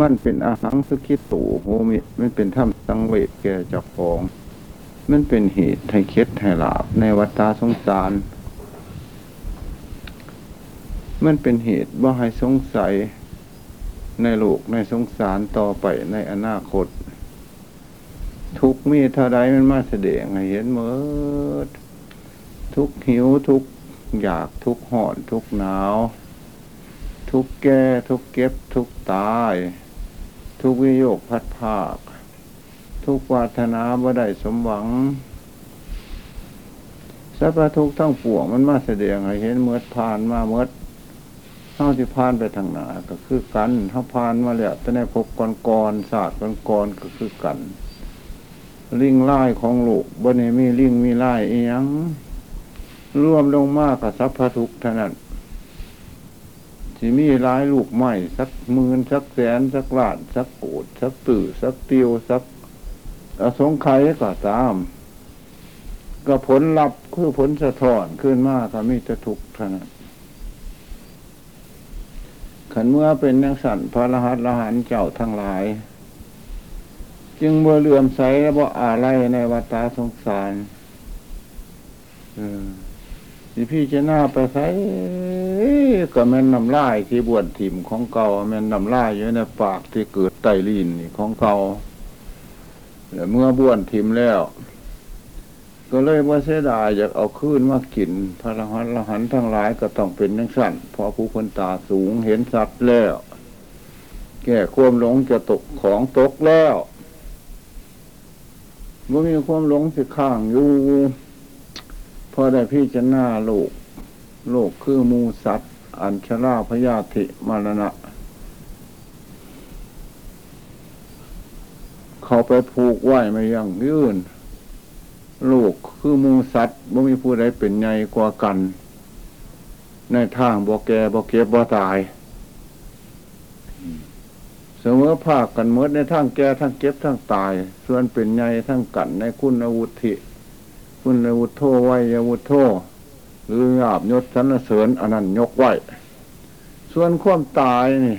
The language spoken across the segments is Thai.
มันเป็นอาหังสุขิตูโหมิ มันเป็นถ้ำสังเวชแก่เจ้าของ มันเป็นเหตุให้เคล็ดให้ลาบในวัฏสงสาร มันเป็นเหตุว่าให้สงสัยในโลกในสงสารต่อไปในอนาคต ทุกมีเท่าใดมันมาแสดงให้เห็นเมื่อทุกหิวทุกอยากทุกห่อนทุกหนาว ทุกแก่ทุกเก็บทุกตาย ทุกวิโยคพัดภาค ทุกวาธนาบ่ได้สมหวังสัพพทุกทั้งปวงมันมาแสดงให้เห็นเมื่อผ่านมาเมื่อเท่าที่ผ่านไปทางหนาก็คือกันเท่าผ่านมาแล้วแต่ในภพก่อนก่อนศาสตร์ก่อนก่อนก็คือกันลิงไล่ของลูกบนนี้มีลิงมีไล่เอียงรวมลงมากกับสัพพทุกเท่านั้น ที่มีร้ายลูกใหม่สักหมื่นสักแสนสักล้านสักโกดสักตื่อสักเตียวสักอสงไขยก็ตาม ก็ผลลัพธ์คือผลสะท้อนขึ้นมาก็มีแต่ทุกข์เท่านั้นขันเมื่อเป็นนักสันพระรหัสละหันเจ้าทั้งหลาย จึงเมื่อเลื่อมใสและบ่อะไรในวัฏสงสารเออ สิพี่จะหน้าไปใส่ก็แม่นนำลายที่บวชถิ่มของเก่าแม่นนำลายอยู่ในปากที่เกิดไตลีนของเก่าแต่เมื่อบวชถิ่มแล้ว ก็เลยว่าเสียดายอยากเอาคืนมากินพระรหันต์รหันทั้งหลายก็ต้องเป็นนังสั่นเพราะผู้คนตาสูงเห็นสัตว์แล้ว แก่ความหลงจะตกของตกแล้วว่ามีความหลงสิข้างอยู่ อได้พี่จะหน้าโลก โลกคือมูสัตว์ อัญชราพยาธิมรณะ เขาไปผูกไว้ไม่ยังยืนโลกคือมูสัตว์บ่มีผู้ใดเป็นใหญ่กว่ากัน ในทางบ่แก่บ่เก็บบ่ตาย เสมอภาคกันเมื่อในทางแก่ทั้งเก็บทั้งตาย ส่วนเป็นใหญ่ทั้งกันในคุณอาวุธิ คุณวุธโทไวยวุธโทหรือหยาบยศสรรเสริญอันนั้นยกไว้ ส่วนความตายนี่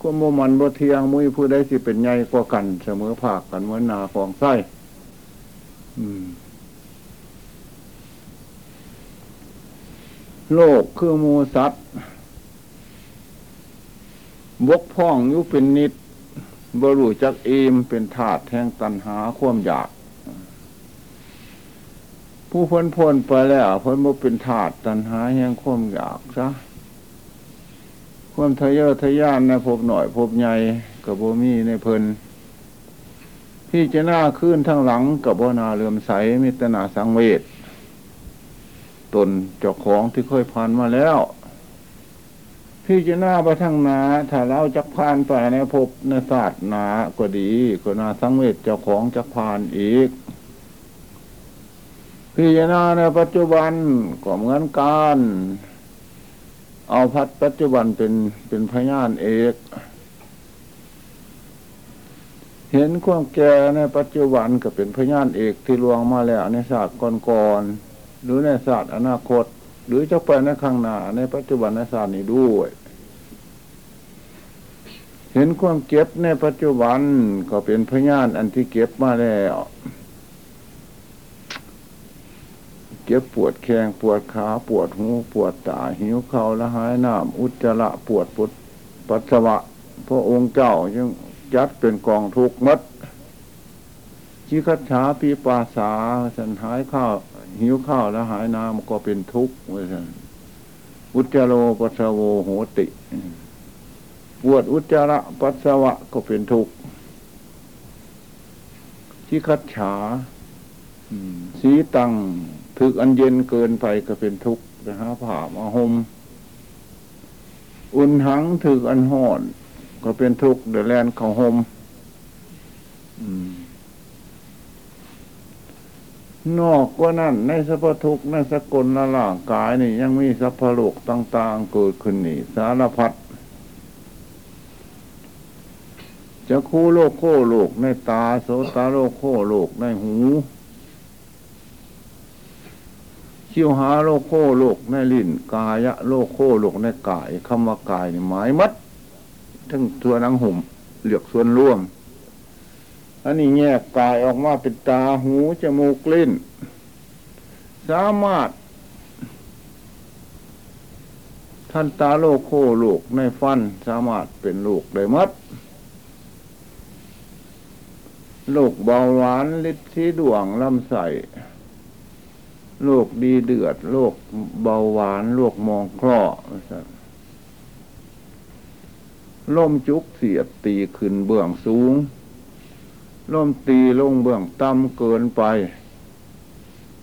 ความโมมันบ่เทียงมุ้ยผู้ใดสิเป็นใหญ่กว่ากัน เสมอภาคกันเหมือนนาของไส้โลกคือมูสัตว์บกพ่องอยุเป็นนิดบรูจักเอมเป็นถาดแห่งตันหาความอยาก ผู้พ้นพ้นไปแล้วพ้นบ่เป็นถาดตันหาแห่งความอยากซะความทะเยอทะยานในภพหน่อยภพใหญ่กับโบมีในเพลินพี่จะหน้าขึ้นทั้งหลังกับโบนาเลื่อมใสมิตรนาสังเวชตนเจ้าของที่เคยผ่านมาแล้ว พี่จะหน้าไปทางนาถ้าเราจะผ่านไปในภพในศาสตร์นาก็ดีก็นาสังเวชเจ้าของจะผ่านอีก พี่จะหน้าในปัจจุบันก็เหมือนกันเอาพัดปัจจุบันเป็นเป็นพยานเอก เห็นความแก่ในปัจจุบันก็เป็นพยานเอกที่ลวงมาแล้วในศาสตร์ก่อนๆหรือในศาสตร์อนาคต หรือจะไปในข้างหน้าในปัจจุบันในศาสตร์นี้ด้วย เห็นความเก็บในปัจจุบันก็เป็นพยานอันที่เก็บมาแล้ว เก็บปวดแข้งปวดขาปวดหูปวดตาหิวเข่าละหายน้ำอุจจาระปวดปุดปัสสาวะพระองค์เจ้ายังยัดเป็นกองทุกข์มัดชีคัดฉาปีปาสาสันหายข้าวหิวข้าวแล้วหายน้ำก็เป็นทุกข์เว้ยท่านอุจจาโรปัสสาวโหติ ปวดอุจจาระปัสสาวะก็เป็นทุกข์ที่คัดฉาสีตัง ถึกอันเย็นเกินไปก็เป็นทุกข์นะฮะผ่ามาหมอุ่นหังถึกอันห่อนก็เป็นทุกข์เดือดแลนเขาหมอืมนอกกว่านั้นในสัพพทุกข์ในสกลละล่างกายนี่ ยังมีสัพพโลกต่าง ๆ เกิดขึ้นนี่ สารพัดจะคู่โลกโคโลกในตาโสตาโลกโคโลกในหู ชิวหาโลกโคโลกในลิ้นกายะโลกโคโลกในกายคำว่ากายนี่หมายมัด ทั้งตัวนังหุ่มเหลือกส่วนร่วม อันนี้แยกกายออกมาเป็นตาหูจมูกลิ้น สามารถ ท่านตาโลกโคโลกในฟัน สามารถเป็นลูกได้มัดโรคเบาหวานลิดที่ดวงลำไส้ โรคดีเดือดโรคเบาหวานโรคมองคลอล่มจุกเสียดตีขึ้นเบื้องสูงล่มตีลงเบื้องต่ำเกินไป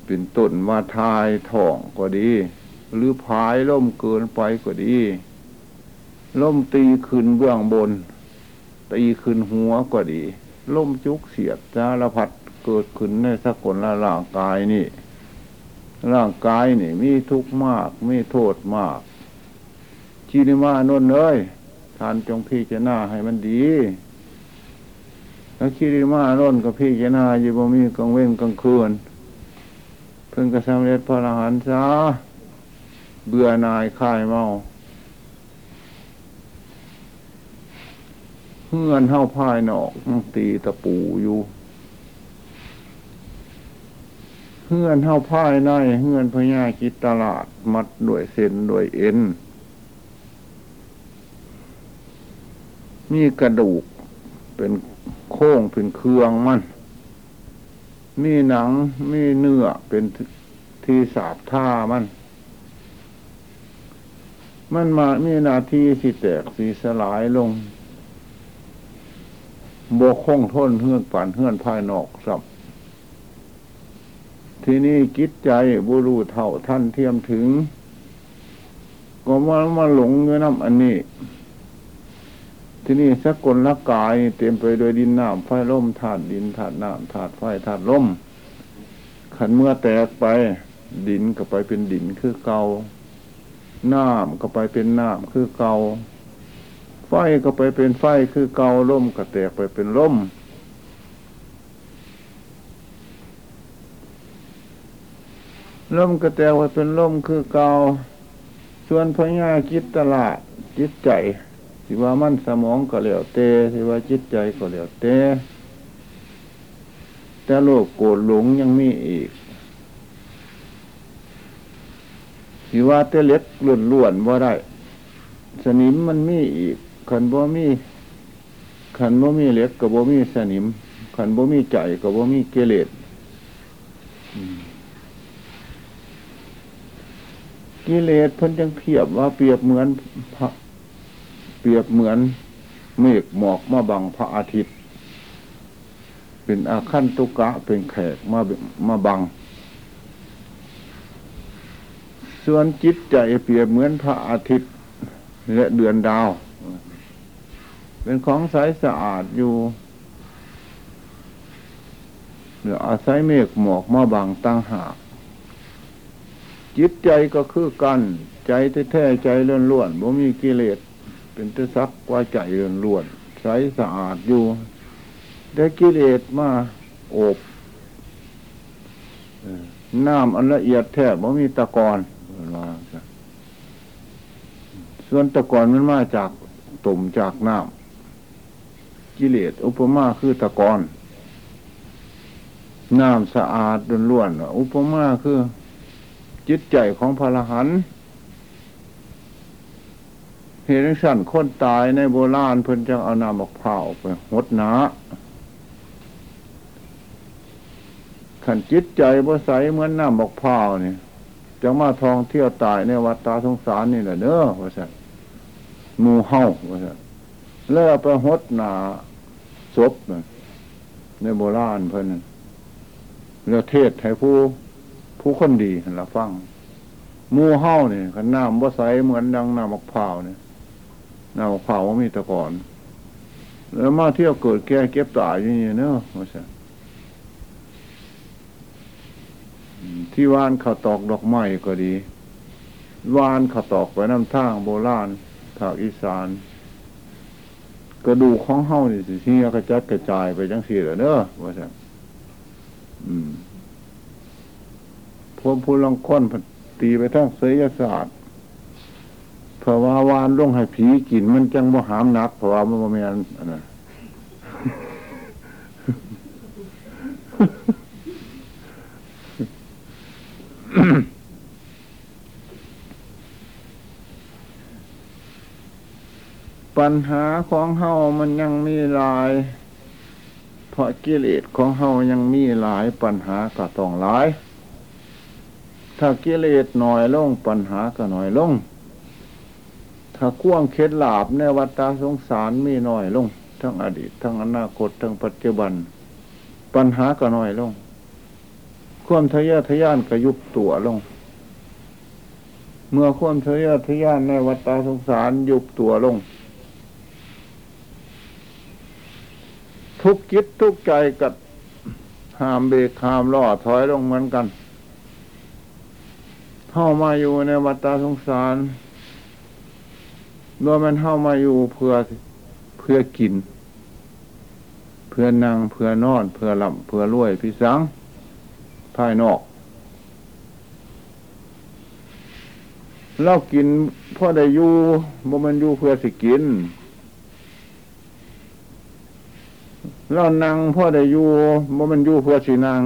เป็นต้นมาทายถ่องก็ดี หรือพายล่มเกินไปก็ดีล่มตีขึ้นเบื้องบน ตีขึ้นหัวก็ดีล่มจุกเสียดจารพัดเกิดขึ้นในสกุลละร่างกายนี่ ร่างกายนี่ มีทุกข์มาก มีโทษมากชีนิมานนเลยทานจงพี่จะหน้าให้มันดี แล้วชีนิมานนกับพี่จะหน้าอยู่บ่มีกลางเว้นกลางคืน เพิ่งกระสำเร็จพระอรหันต์ซาเบื่อนายคายเมาเงื่อนเท่าพายนอกตีตะปูอยู่ เงื่อนเท่าพ่ายในเงื่อนพญากิตตลาด มัดด้วยเส้นด้วยเอ็น มีกระดูกเป็นโค้งเป็นเครืองมัน มีหนังมีเนื้อเป็นที่สาบท่ามัน มันมามีนาทีสิแตกสีสลายลงบกคงทนเฮือนป่านเฮือนภายนอกสับ ทีนี้กิจใจบุรุษเท่าท่านเทียมถึง ก็มามาหลงเงื่อน้ำอันนี้ ที่นี้สกลละกายเต็มไปโดยดินน้ำไฟล่มถาดดินถาดน้ำถาดไฟถาดล่มขันเมื่อแตกไป ดินก็ไปเป็นดินคือเกาน้ำก็ไปเป็นน้ำคือเกาไฟก็ไปเป็นไฟคือเกาล่มก็แตกไปเป็นล่ม ล่มก็แตกไปเป็นล่มคือเกาส่วนพญาคิดตลาดจิตใจสิว่ามันสมองก็เหลียวเตสิว่าจิตใจก็เหลียวเตแต่โลกโกรธหลงยังมีอีกสิว่าเตเล็กล้วนๆว่าได้ สนิมมันมีอีกขันบ่มีขันบ่มีเล็กกับบ่มีสนิมขันบ่มีใจกับบ่มีเกเลส กิเลสเพิ่นจังเพียบว่าเปรียบเหมือนพระเปรียบเหมือนเมฆหมอกมาบังพระอาทิตย์ เป็นอาคันตุกะเป็นแขกมามาบัง ส่วนจิตใจเปรียบเหมือนพระอาทิตย์ และเดือนดาว เป็นของใสสะอาดอยู่เหลืออาศัยเมฆหมอกมาบางตั้งหาก จิตใจก็คือกันใจแท้ใจล้วนๆบ่มีกิเลสเป็นตะซักว่าใจล้วนใสสะอาดอยู่ได้กิเลสมาโอบน้ำอันละเอียดแทบบ่มีตะกอนส่วนตะกอนมันมาจากตุ่มจากน้ำกิเลสอุปมาคือตะกอนน้ำสะอาดล้วนๆอุปมาคือ จิตใจของพระรหันเหตุสั่นคนตายในโบราณเพิ่นจะเอาน้ำบอกเผาไปหดหนาขันจิตใจบ่ใสเหมือนน้ำบอกเผาเนี่ยจะมาทองเที่ยวตายในวัดตาสงสารนี่แหละเนอว่าสันมูเฮ้าว่าสันแล้วไปหดหนาศพในโบราณเพิ่นแล้วเทศให้ผู้ ผู้คนดีเห็นละฟังมูเฮ้าเนี่ยขันน้ำบ่ใสเหมือนดังน้ำมะพร้าวเนี่ยน้ำมะพร้าว่ามีตะกอนแล้วมาเที่ยวเกิดแก่เก็บตายอย่างนี้เนอะว่าใช่ที่วานเขาตอกดอกไม้ก็ดี วานเขาตอกไปน้ำทางโบราณทางอีสานกระดูกของเฮ้านี่สิที่กระจัดกระจายไปจังสี่เหรอเนอะว่าใช่อืม พวกผู้ลังค้นตีไปทั้งเสยศาสตร์เพราะว่าวานลงให้ผีกินมันจังบ่หามนักเพราะว่ามันบ่มีอันนั้นปัญหาของเฮามันยังมีหลาย เพราะกิเลสของเฮายังมีหลายปัญหาก็ต้องหลาย ถ้ากิเลสหน่อยลงปัญหาก็หน่อยลง ถ้าข่วงเคล็ดลาบในวัฏสงสารมีหน่อยลง ทั้งอดีต ทั้งอนาคต ทั้งปัจจุบัน ปัญหาก็หน้อยลง ความทะเยอทะยานก็ยุบตัวลง เมื่อความทะเยอทะยานในวัฏสงสารยุบตัวลง ทุกจิตทุกใจกับหามเบรกหามล่อถอยลงเหมือนกัน เข้ามาอยู่ในวัฏสงสารโดยมันเข้ามาอยู่เพื่อเพื่อกิน เพื่อนั่งเพื่อนอน เพื่อหลับเพื่อรวยพิสังภายนอกเรากินพ่อได้อยู่บ่มันอยู่เพื่อสิกินเรานั่งพ่อได้อยู่บ่มันอยู่เพื่อสินั่ง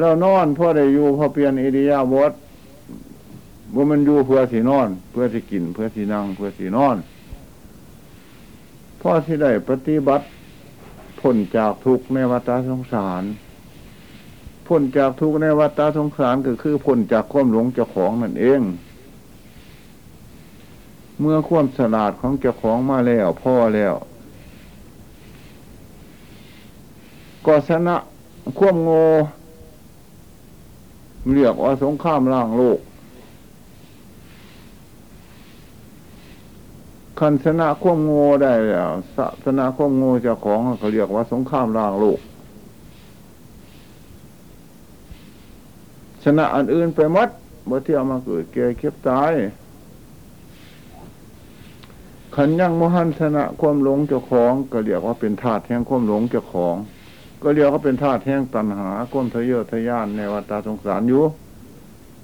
เรานอนพ่อได้อยู่พอเปลี่ยนอิริยาบถบ่ามันอยู่เพื่อสินอน เพื่อสิกิน เพื่อสินั่ง เพื่อสินอนพ่อที่ได้ปฏิบัติพ้นจากทุกข์ในวัฏสงสารพ้นจากทุกข์ในวัฏสงสารก็คือพ้นจากความหลงเจ้าของนั่นเอง เมื่อความสลาดของเจ้าของมาแล้วพ่อแล้ว ก็ชนะความโง่ เรียกว่าสงครามล่างโลกคันชนะควมโง่ได้แล้วชนะควมโง่เจ้าของเขาเรียกว่าสงครามล่างโลก ชนะอันอื่นไปมัดเมื่อที่เอามาเกิดเก่เก็บตายขันยังมหันชนะความหลงเจ้าของก็เรียกว่าเป็นธาตุแห่งความหลงเจ้าของ ก็เรียกว่าเป็นธาตุแห่งตัณหาความทะเยอทะยานในวัฏสงสารอยู่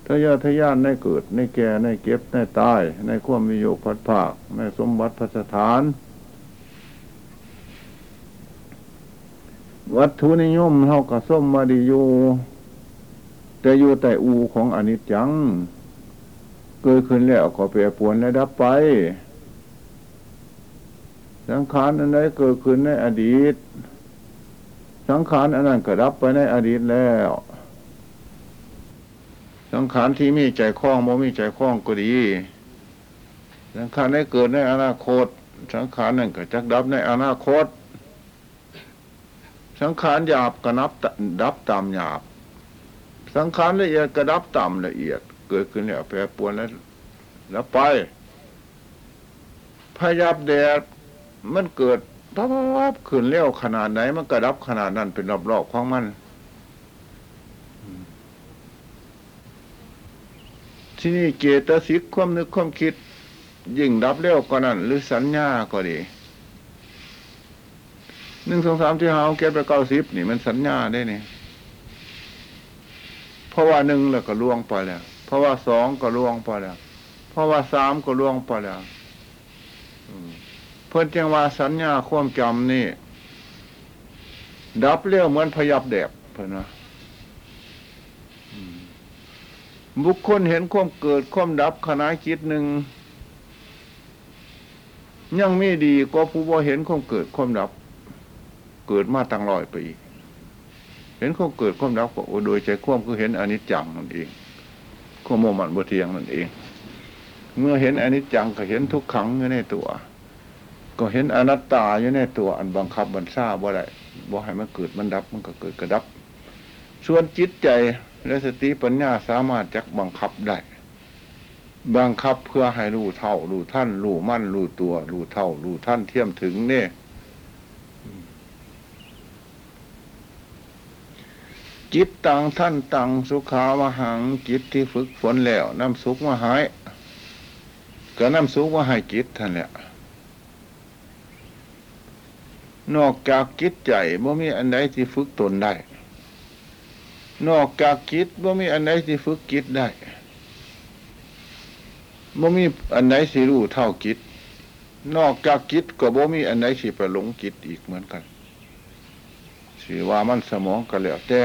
ทะเยอทะยานในเกิดในแก่ในเก็บในตาย ในความมีโยกพัดภาค ในสมบัติพัสถาน วัตถุนิยมเท่ากับส้มมาดีอยู่แต่อยู่แต่อูของอนิจจัง เกิดขึ้นแล้วก็เปรียปวนและดับไปสังขารอันใดเกิดขึ้นในอดีต สังขารอันนั้นก็ดับไปในอดีตแล้ว สังขารที่มีใจคล้องโมมีใจคล้องก็ดี สังขารได้เกิดในอนาคต สังขารนั่นก็จักดับในอนาคต สังขารหยาบก็นับดับตามหยาบ สังขารละเอียดก็ดับตามละเอียด เกิดขึ้นแล้วแปรปวนแล้วแล้วไปพยับแดดมันเกิด พับพับขึ้นเร็วขนาดไหน มันกระดับขนาดนั้นเป็นรอบๆของมัน ที่นี่เจตสิกความนึกความคิด ยิ่งดับเร็วกว่านั้น หรือสัญญาก็ดีหนึ่งสองสามที่หาเก็บไปเก้าสิบนี่มันสัญญาได้เนี่ยเพราะว่าหนึ่งแล้วก็ล่วงไปแล้ว เพราะว่าสองก็ล่วงไปแล้ว เพราะว่าสามก็ล่วงไปแล้ว พื่อนจังว่าสัญญาความจำนี่ ดับเร็วเหมือนพยับแดบเพื่อนว่าบุคคลเห็นความเกิดความดับขณะคิดหนึ่งยังไม่ดีก็ผู้ว่าเห็นความเกิดความดับ เกิดมาตั้งร้อยปีเห็นความเกิดความดับก็โดยใจความคือเห็นอนิจจังนั่นเองความโมมันบเทียงนั่นเอง เมื่อเห็นอนิจจังก็เห็นทุกขังอยู่ในตัว ก็เห็นอนัตตาอยู่ในตัวอันบังคับบัญชาบ่ได้บ่ให้มันเกิดมันดับ มันก็เกิดกระดับ ส่วนจิตใจและสติปัญญาสามารถจักบังคับได้บังคับเพื่อให้รู้เท่ารู้ท่านรู้มั่นรู้ตัวรู้เท่ารู้ท่านเทียมถึงเนี่ยจิตตังท่านตังสุขาวหังจิตที่ฝึกฝนแล้วน้ำสุขมาหาย ก็น้ำสุขมาให้จิตท่านแหละ นอกจากจิตใจบ่มีอันใดที่ฝึกตนได้ นอกจากจิตบ่มีอันใดที่ฝึกจิตได้บ่มีอันใดสิรู้เท่าจิตนอกจากจิตก็บ่มีอันไหนสิไปหลงจิตอีกเหมือนกันสิว่ามันสมองก็แล้วแต่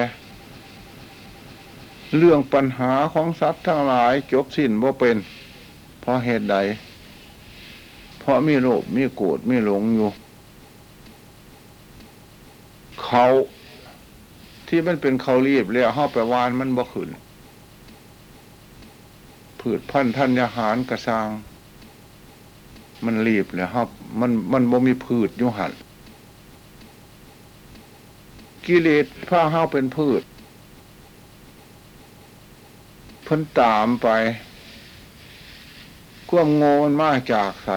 เรื่องปัญหาของสัตว์ทั้งหลายจบสิ้นบ่เป็น เพราะเหตุใด เพราะมีโลภมีโกรธมีหลงอยู่ เขาที่มันเป็นเขารีบแล้วห้าไปวานมันบ่ขึ้นผืดพันธัญญาหารกระซาง มันรีบแล้วครับ มันมันบ่มีพืชยู่หันกิเลสผ้าห้าเป็นพืชเพิ่นตามไปความโงมันมาจากใส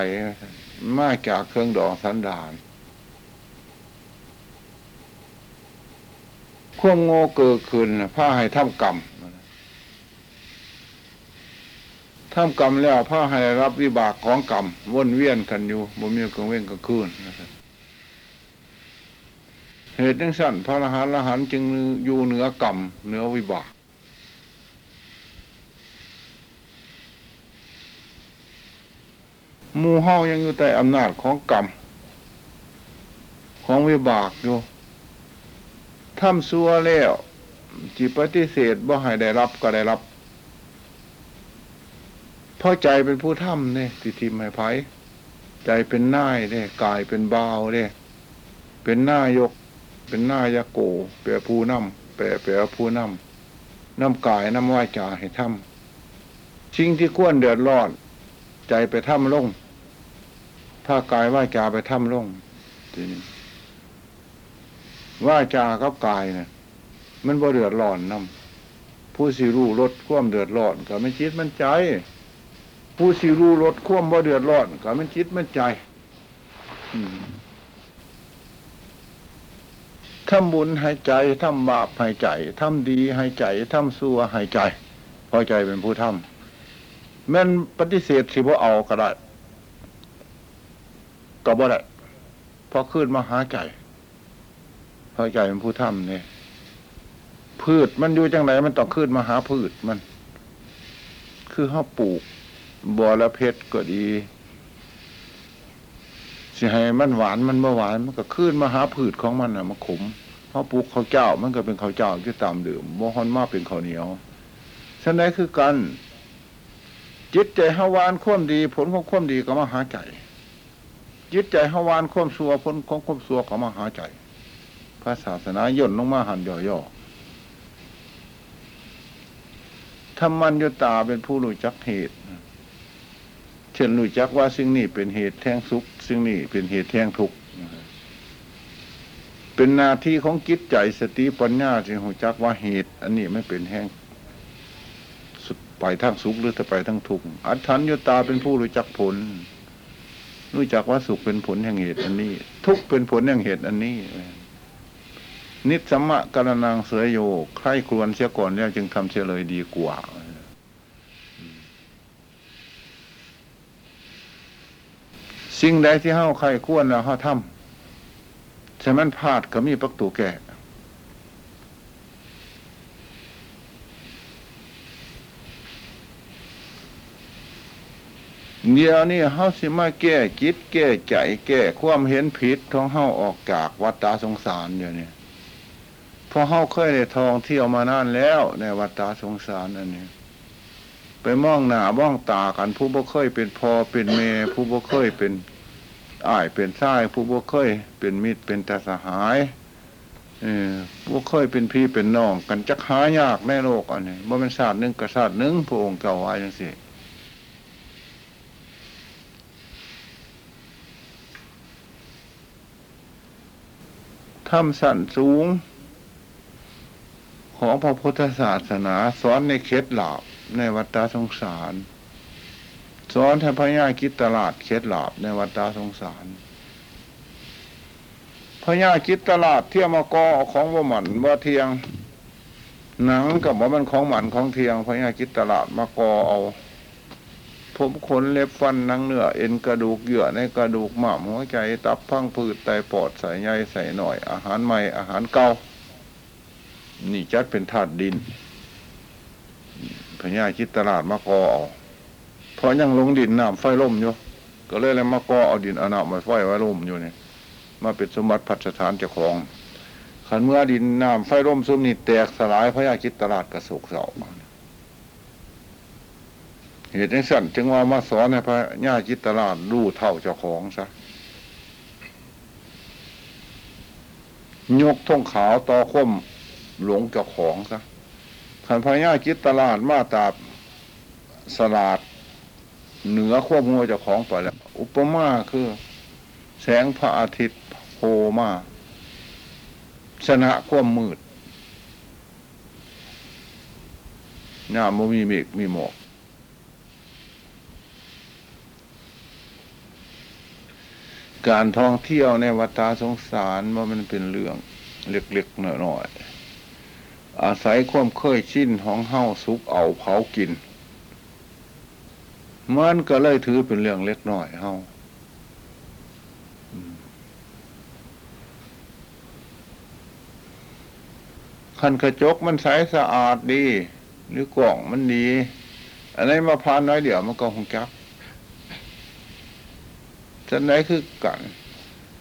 มาจากเครื่องดองสันดาน ควมโง่เกิดขึ้นผ้าให้ทำกรรมทำกรรมแล้วผ้าให้รับวิบากของกรรมวนเวียนกันอยู่บ่มีกลางเว้นกลางคืนเหตุจังสั้นพระอรหันต์อรหันต์จึงอยู่เหนือกรรมเหนือวิบากมูเฮายังอยู่ใต้อำนาจของกรรมของวิบากอยู่ ทำซัวแล้วจิปฏิเสธบ่ให้ได้รับก็ได้รับเพราะใจเป็นผู้ทำเนี่ยติทิมให้ไผใจเป็นนายเนี่ยกายเป็นบ่าวเนี่ยเป็นนายก เป็นนายโกแปลผู้นำแปลแปลผู้นำน้ำกายน้ำวาจาให้ทำสิ่งที่ควรเดือดร้อนใจไปทำลงถ้ากายว่าจาไปทำลงทีนี้ ว่าจากับกายเนี่ยมันบ่เดือดร้อนนำผู้สิรู้ลดความเดือดร้อนก็ไม่จิตมันใจ ผู้สิรู้ลดความบ่เดือดร้อนก็มันจิตมันใจทำบุญให้ใจทำบาปให้ใจทำดีให้ใจทำซัวให้ใจ พอใจเป็นผู้ทำแม่นปฏิเสธสิบ่เอาก็ได้ก็บ่ได้พอขึ้นมาหาใจ พอใจเป็นผู้ทำเนี่ยพืชมันอยู่จังไรมันต้องขึ้นมาหาพืชมัน คือเขาปลูกบัวละเพชรก็ดีสิให้มันหวานมันเมื่หวานมันก็ขึ้นมาหาพืชของมันอะมาขมเขาปลูกข้าวเจ้า มันก็เป็นข้าวเจ้าที่ตามเดิมบ่ฮอนมาเป็นข้าวเหนียวฉะนั้นคือกันจิตใจฮาวานข่มดี ผลของข่มดีก็มาหาใจจิตใจฮาวานข่มสัวผลของข่มสัวก็มาหาใจ พระศาสนาย่นลงมาหันย่อๆธรรมัญญตาเป็นผู้รู้จักเหตุ เช่นรู้จักว่าสิ่งนี้เป็นเหตุแท่งสุขสิ่งนี้เป็นเหตุแท่งทุกข์เป็นหนาที่ของจิตใจสติปัญญาที่หูจักว่าเหตุ อันนี้ไม่เป็นแห้งสุดไปทางสุขหรือจะไปทางทุกข์อัฏฐัญญตาเป็นผู้รู้จักผล รู้จักว่าสุขเป็นผลแห่งเหตุ อันนี้ ทุกข์เป็นผลแห่งเหตุ อันนี้ นิสมะกรณังเสยโยใครควรเสียก่อนแล้วจึงทำเสียเลยดีกว่าสิ่งใดที่เฮ้าใครควรแล้วเฮ้าทำใช่มันพลาดก็มีประตูแก่เดี๋ยวนี้เฮาสิมาแก้จิต แก้ใจ แก้ความเห็นผิดของเฮาออกจากวัฏฏะสงสารเดี๋ยวนี้เพราะเฮาเคยได้ทองเที่ยวมานานแล้ว ในวัฏฏะสงสารอันนี้ ไปมองหน้ามองตากัน ผู้บ่เคยเป็นพอเป็นเมผู้บ่เคยเป็นอ้ายเป็นชาย ผู้บ่เคยเป็นมิตรเป็นตาสหายเออผู้เคยเป็นพี่เป็นน้อง กันจักหายากในโลกอันนี้บ่เป็นศาสตร์หนึ่งกับศาสตร์หนึ่งพระองค์เจ้าว่าจังซี่ทำสั่นสูง ของพระพุทธศาสนาสอนในเคล็ดหลาบในวัฏสงสาร สอนให้พญาคิดตลาดเคล็ดหลาบในวัฏสงสารพญาคิดตลาดเที่ยมากอเอของบ่หมันบ่าเทียง หนังกับว่ามันของหมันของเทียงพญาคิดตลาดมากอเอาผมขนเล็บฟันนังเนื้อเอ็นกระดูกเยื่อในกระดูกหม่ำหัวใจ ตับพังผืดไตปอดใส่ใยใส่หน่อย อาหารใหม่อาหารเก่า นี่จัดเป็นธาตุดินพญาคิดตลาดมากอเอาเพราะยังลงดินน้ำไฟล่มอยู่ก็เลยเลยมากอเอาดินเอาหนามาไฟไว้ร่มอยู่เนี่ยมาเป็นสมบัติพัฒฐานเจ้าของขันเมื่อดินน้ำไฟร่มซุมนี่แตกสลายพระยาคิดตลาดกระสุกเสาเหตุนี้สั่นจึงว่ามาสอนให้พระญาจิตตลาดรู้เท่าเจ้าของซะยกทงขาวต่อคว่ำ หลงเจ้าของซะขันพระญาจิตตลาดมาตาสลาด เหนือควบงัวเจ้าของไปแล้ว อุปมาคือ แสงพระอาทิตย์โผล่มาชนะความมืดหน้ามันมีเมฆมีหมอกการท่องเที่ยวในวัฏสงสารว่ามันเป็นเรื่องเล็กๆหน่อยๆ อาศัยความเคยชินของเฮาสุกเอาเผากิน มันก็เลยถือเป็นเรื่องเล็กน้อยเฮาคันกระจกมันใสสะอาดดี หรือกล่องมันดี อันนี้มาพานน้อยเดี๋ยวมันก็คงจับจะไหนคือกัน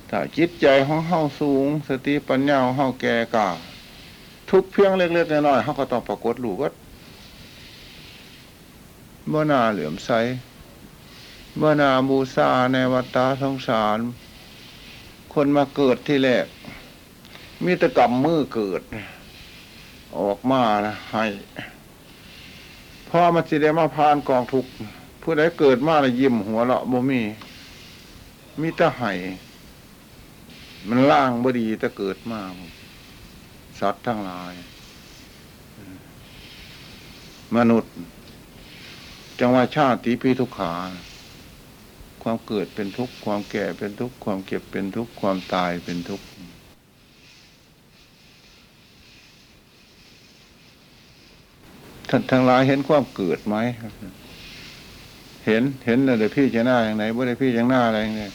ถ้าจิตใจของเฮาสูง สติปัญญาของเฮาแก่ก้า ทุกเพียงเล็กๆน้อยๆเฮาก็ต้องปรากฏรู้ว่าเมื่อนาเหลื่อมใสเมื่อนาบูซาในวัฏฏะสงสาร คนมาเกิดที่แรกมีตะกรรมมือเกิด ออกมานะให้พ่อมันสิได้มาพานกองทุกผู้ใดเกิดมาแล้วยิ้มหัวเราะบ่มีมีต่ไห้มันล่างบ่ดีต่เกิดมา สัตว์ทั้งหลาย มนุษย์ จังว่าชาติปีทุกขา ความเกิดเป็นทุกข์ความแก่เป็นทุกข์ความเก็บเป็นทุกข์ความตายเป็นทุกข์ท่านทั้งหลายเห็นความเกิดไหมเห็นเห็นเลยพี่จะหน้าอย่างไหนบ่ได้พี่จะหน้าอะไรอย่างเงี้ย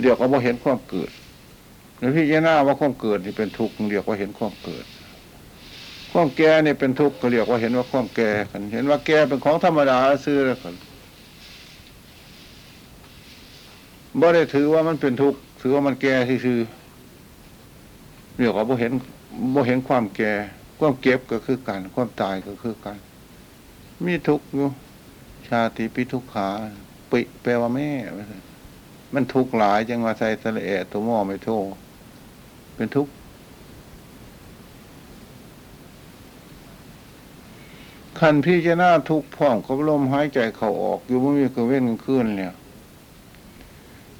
เรียกว่าบ่เห็นความเกิด แล้วพี่จะหน้าว่าความเกิดนี่เป็นทุกข์เรียกว่าเห็นความเกิด ความแก่นี่เป็นทุกข์ก็เรียกว่าเห็นว่าความแก่กันเห็นว่าแก่เป็นของธรรมดาซื้อแล้วกันบ่ได้ถือว่ามันเป็นทุกข์ถือว่ามันแก่ที่ซื้อเรียกว่าบ่เห็นบ่เห็นความแก่ความเก็บก็คือกันความตายก็คือกันมีทุกข์อยู่ชาติปิทุกขาปิแปลว่าแม่มันทุกข์หลายจังว่าใส่สระเอะตัวหม้อไม่โท เป็นทุกข์ขันพี่จะหน้าทุกข์พร้อมกับลมหายใจเขาออก อยู่ไม่มีกระเว้นกลางคืนเนี่ย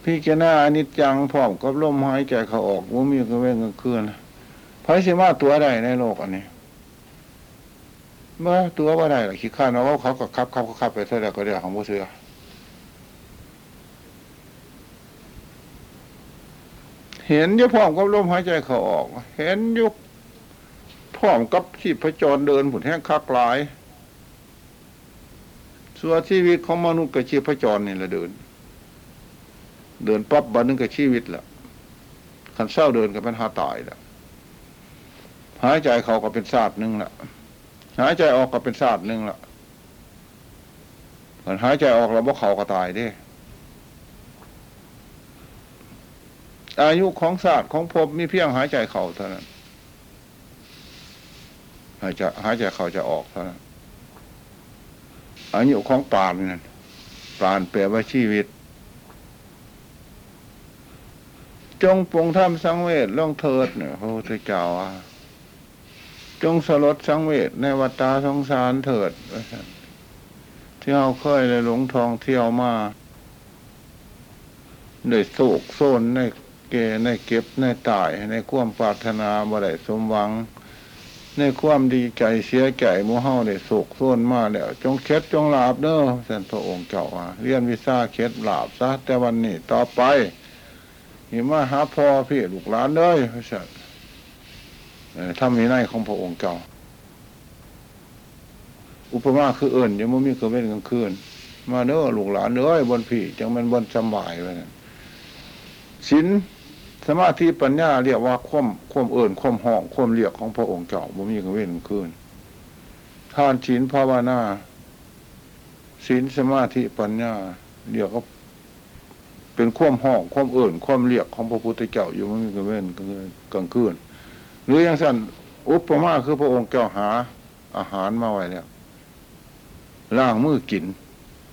พี่จะหน้าอนิจจังพร้อมกับลมหายใจเขาออกว่ามีกระเว้นกลางคืนพระสิมาตัวใดในโลกอันนี้เมื่อตัวว่าใดหรอคิดข้านะว่าเขาก็ขับขับขับไปเท่าไรก็เรื่องของผู้เสือ เห็นอยู่พร้อมกับลมหายใจเขาออก เห็นอยู่พร้อมกับชีพจรเดินผุนแห้งคักหลายส่วนชีวิตของมนุษย์กับชีพจรนี่แหละเดิน เดินปั๊บบันนึงกับชีวิตแหละขันเศร้าเดินกับเป็นหาตายแหละหายใจเขาก็เป็นศาสตร์หนึ่งละหายใจออกก็เป็นศาสตร์หนึ่งละหายใจออกแล้วว่เขาก็ตายเด้ อายุของศาสตร์ของภพมีเพียงหายใจเข่าเท่านั้น หายใจหายใจเข่าจะออกเท่านั้นอายุของปานนั่นปานแปลว่าชีวิต จงปรงทำสังเวชล่องเทิดเนี่ยพระพุทธเจ้าว่าจงสลดสังเวชในวัฏฏาสงสารเถิดที่เราเคยเลยหลงทองเที่ยวมาในโศกโซนใน เกในเก็บในตายในความปรารถนาบ่ได้สมหวัง ในความดีใจเสียใจมูเฮาได้โศกโซนมาแล้ว จงเคล็ดจงหลาบเด้อสันพระองค์เจ้าว่าเรียนวิชาเคล็ดหลาบซะแต่วันนี้ต่อไปหิมาหาพ่อพี่ลูกหลานเด้อพระสันถ้ามีในของพระองค์เก่า อุปมาคือเอิญยังไม่มีกระเว้นกลางคืน มาเน้อลูกหลานเน้อบนผีจังมันบนจำบ่ายไปสิน สมาธิปัญญาเรียกว่าควมควมเอิญควมห้องควมเรียกของพระองค์เจ้าบ่มีกระเว้นกลางคืนทานศีลภาวนาศีลสมาธิปัญญาเรียกว่าเป็นควมห้องควมเอิ่นควมเรียกของพระพุทธเจ้าอยู่มันมีกลางเว้นกลางคืนกลางคืนหรืออย่างสั้นอุปมาคือพระองค์เจ้าหา อาหารมาไว้แล้วล่างมือกิน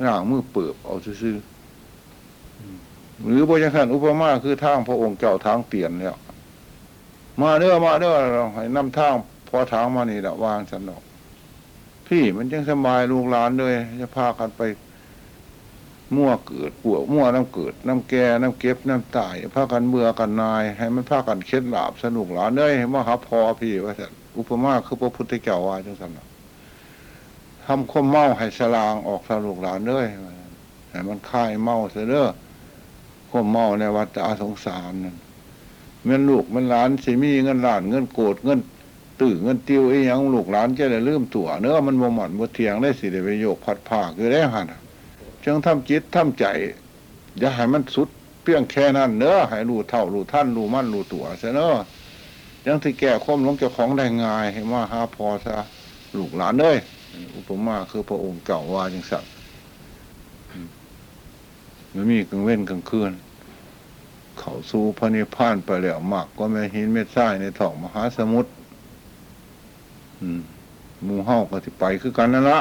ล่างมือเปิบเอาซื่อๆ หรือบอย่างสั้นอุปมาคือทางพระองค์เจ้าทางเปลี่ยนแล้วมาเด้อมาเด้อเราให้นำทางพอทางมานี่ละวางสันดอก พี่มันยังสบายลูกหลานเลยจะพากันไปมั่วเกิดปวกมั่วน้ำเกิด น้ำแก่น้ำเก็บน้ำตายพากันเบื่อกันนาย ให้มันพากันเคล็ดหลาบสนุกหลานเลยมาหาพอพี่ว่าสันอุปมาคือพระพุทธเจ้าว่าจังสันน่ะทำข้มเมาให้สลางออกสนุกหลานเลยให้มันคลายเมาเสียเด้อ ข้มเมาในวัฏสงสารนั่นเงินลูกมันหลานสิมีเงินหลานเงินโกรธเงินตื่นเงินติวไอ้ยังลูกหลานจะได้ลืมตัวเนื้อมันบ่หมันบ่เทียงได้สิได้ไปโยกผัดผ่ากอได้หันจึงทำจิตทำใจ อย่าให้มันสุดเพียงแค่นั้นเนื้อให้รู้เท่ารู้ท่านรู้มั่นรู้ตัวซะเน้อยังที่แก่ความหลงเจ้าของได้ง่ายให้มาหาพอซะลูกหลานเอ้ยอุปมาคือพระองค์เก่าว่าจังสัตว์มันมีกลางเว้นกลางคืน เขาสู่พระนิพพานไปแล้วมากก็ไม่หินเม็ดทรายในท้องมหาสมุทรอืมหมูเฮาก็สิไปคือกันนั่นละ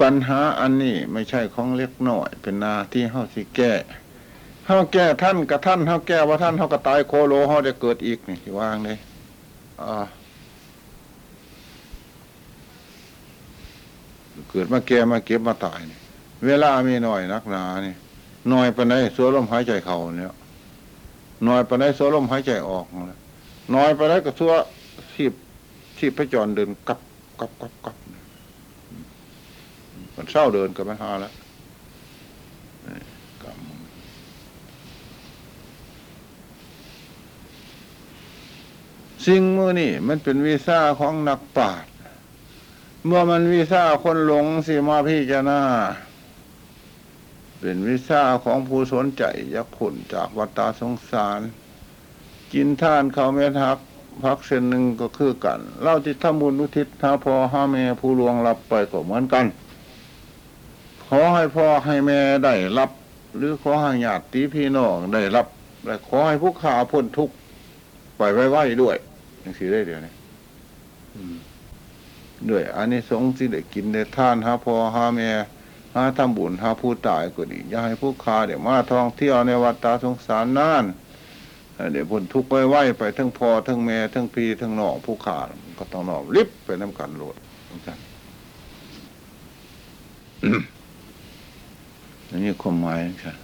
ปัญหาอันนี้ไม่ใช่ของเล็กน้อย เป็นนาที่เฮาสิแก้เฮาแก้ท่านกับท่านเฮาแก้ว่าท่านเฮาก็ตายโคโลเฮาได้เกิดอีกนี่สิวางเลยอ่า เกิดมาแก่มาเก็บมาตายนี่เวลามีหน่อยนักหนานี่หน่อยไปไหนสัวลมหายใจเข้าเนี่ยน้อยไปไหนโซลมหายใจออกนะน้อยไปไหนก็ทั่วที่ที่พระจรเดินกับกับกับกับมันเศร้าเดินก็ไม่หาแล้วสิ่งมือนี่มันเป็นวีซ่าของนักปราชญ์ เมื่อมันวีซ่าคนหลงสิมาพี่จะหน้า เป็นวิชาของผู้สนใจยากผลจากวัฏสงสาร กินท่านเขาเม็ดหักพักเส้นหนึ่งก็คือกันเล่าที่ทำบุญอุทิศหาพ่อห้าแม่ผู้ลวงรับไปก็เหมือนกัน ขอให้พ่อให้แม่ได้รับ หรือขอให้ญาติพี่น้องได้รับและขอให้ผู้ข่าพ้นทุกข์ไปไว้ไว้ด้วยยังสีได้เดี๋ยวนี้ ด้วยอันนี้สงส์ที่ได้กินได้ท่านหาพอหาแม่หาทำบุญหาผู้ตายก็ดีอย่าให้ผู้คาเดี๋ยวมาท่องเที่ยวในวัดตาสงสารนานเดี๋ยวผลทุกข์ไว้ไว้ไปทั้งพ่อทั้งแม่ทั้งพี่ทั้งน้องผู้ขาดก็ต้องน้อมริบไปน้ำกันโหลดอย่างนี้ความหมายครับ